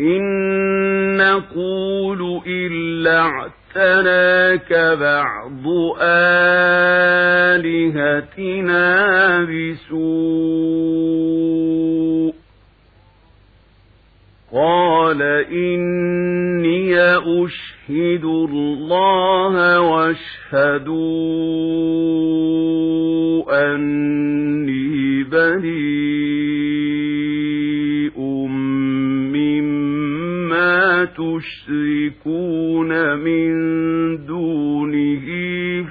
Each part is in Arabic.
إن نقول إلا اعتناك بعض آلهتنا بسوء قال إني أشهد الله واشهدوا أني بريء مما تشركون من دونه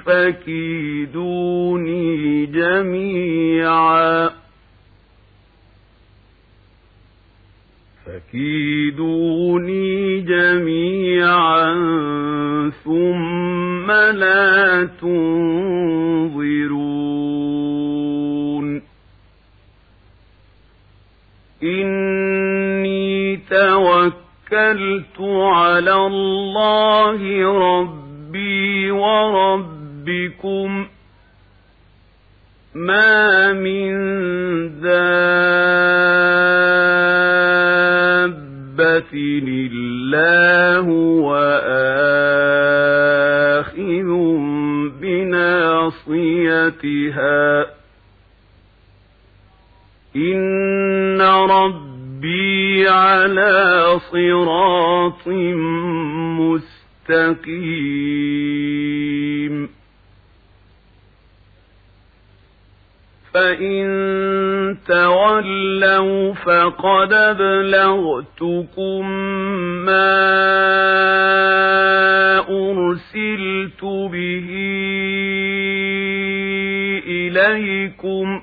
فكيدوني جميعا فكيدوني جميعا ثم لا تنظرون توكلت على الله ربي وربكم ما من دابة إلا هو آخذ بناصيتها إن ربي على صراط مستقيم. فإن تولوا فقد أبلغتكم ما أرسلت به إليكم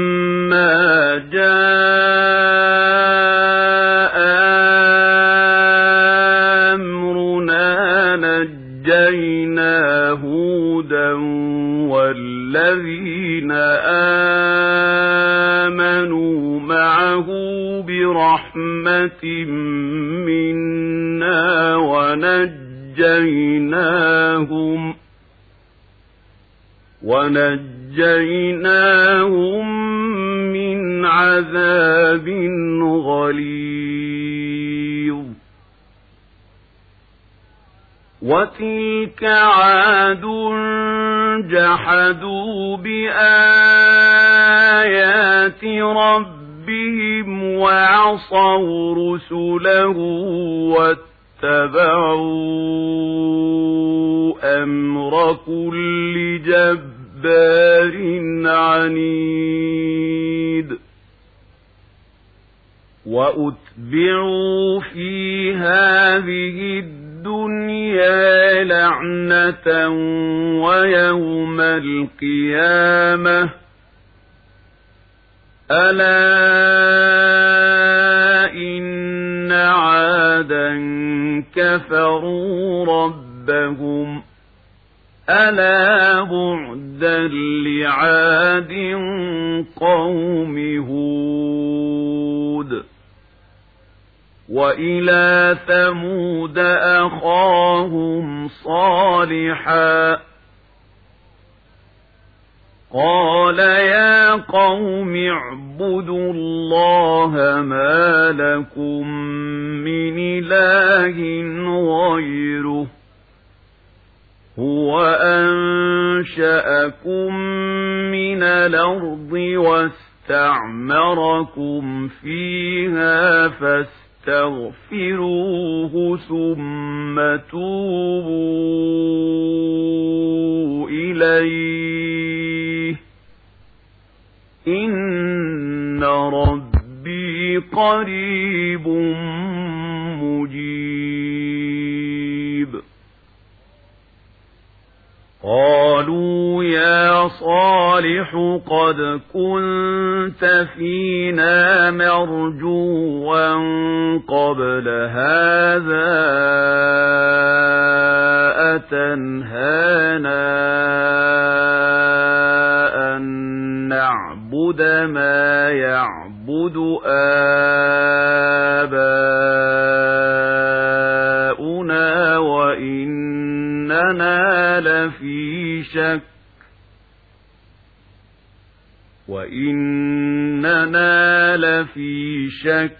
معه برحمة منا ونجيناهم ونجيناهم من عذاب غليظ. وتلك عاد جحدوا بآيات ربهم وعصوا رسله واتبعوا أمر كل جبار عنيد. وأتبعوا في هذه الدنيا لعنة ويوم القيامة. ألا كفروا ربهم ألا بعدا لعاد قوم هود وإلى ثمود أخاهم صالحا قال يا قوم اعبدوا الله ما لكم من إله غيره هو أنشأكم من الأرض واستعمركم فيها فاستغفروه ثم توبوا إليه إن ربي قريب مجيب قالوا يا صالح قد كنت فينا مرجوا قبل هذا أتنهانا نعبد ما يعبد آباؤنا وإننا لفي شك وإننا لفي شك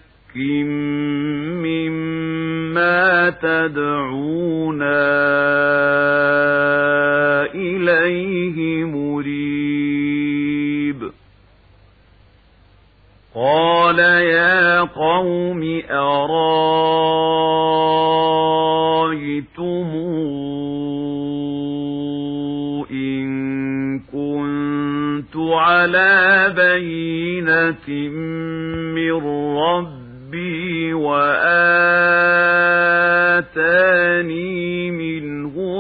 مما تدعونا قال يا قوم أرايتم إن كنت على بينة من ربي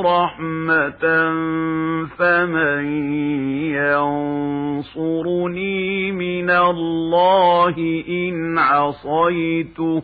رحمة فمن ينصرني من الله إن عصيته